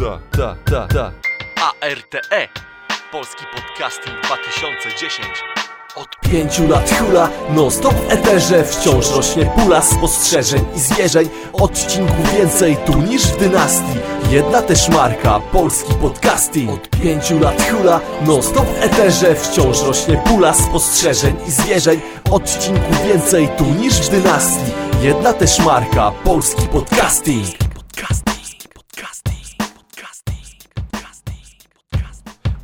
ta, ta, ta, ta. ARTE Polski Podcasting 2010 Od pięciu lat hula, non stop w eterze Wciąż rośnie pula spostrzeżeń i zwierzeń. Odcinków więcej tu niż w dynastii. Jedna też marka, polski podcasting. Od pięciu lat hula, non stop w eterze Wciąż rośnie pula spostrzeżeń i zwierzeń. Odcinków więcej tu niż w dynastii. Jedna też marka, polski podcasting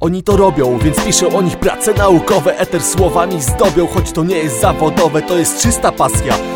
Oni to robią, więc piszę o nich prace naukowe. Eter słowami zdobią, choć to nie jest zawodowe To jest czysta pasja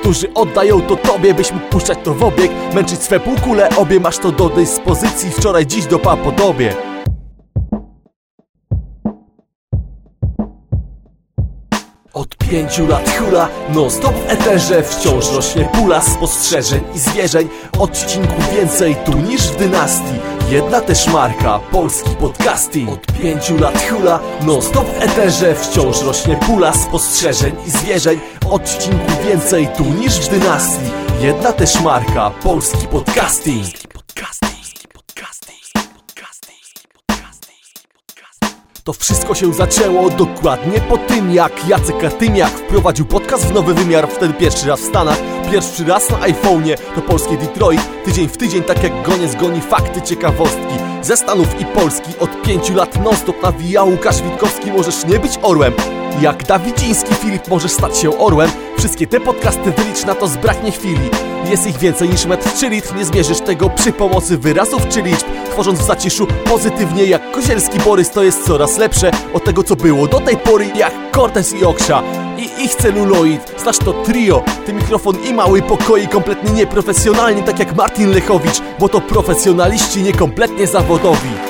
którzy oddają to tobie Byś mógł puszczać to w obieg Męczyć swe półkule obie Masz to do dyspozycji Wczoraj, dziś do podobie Od pięciu lat hula, non stop w eterze Wciąż rośnie pula spostrzeżeń i zwierzeń. Odcinków więcej tu niż w dynastii Jedna też marka, polski podcasting. Od pięciu lat hula, non stop w eterze. Wciąż rośnie pula spostrzeżeń i zwierzeń. Odcinków więcej tu niż w dynastii. Jedna też marka, polski podcasting. To wszystko się zaczęło dokładnie po tym, jak Jacek Artymiak wprowadził podcast w nowy wymiar, wtedy pierwszy raz w Stanach, pierwszy raz na iPhone'ie, to polskie Detroit, tydzień w tydzień, tak jak goniec goni fakty, ciekawostki. Ze Stanów i Polski od pięciu lat non-stop nawija Łukasz Witkowski, możesz nie być orłem. Jak Dawidziński Filip możesz stać się orłem. Wszystkie te podcasty wylicz na to zbraknie chwili. Jest ich więcej niż metr czy litr. Nie zmierzysz tego przy pomocy wyrazów czy liczb. Tworząc w zaciszu pozytywnie jak Kozielski Borys To jest coraz lepsze. Od tego co było do tej pory Jak Cortez i Oksza i ich celuloid. Znasz to trio, ty mikrofon i mały pokoi Kompletnie nieprofesjonalnie tak jak Martin Lechowicz Bo to profesjonaliści niekompletnie zawodowi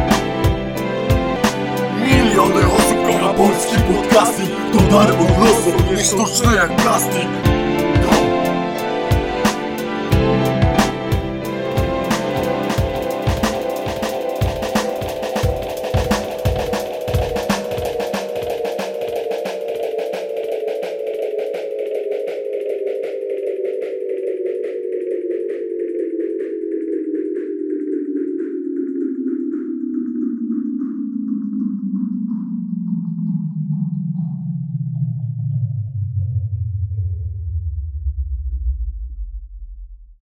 Podcasting To dar od losu, nie sztuczny jak plastik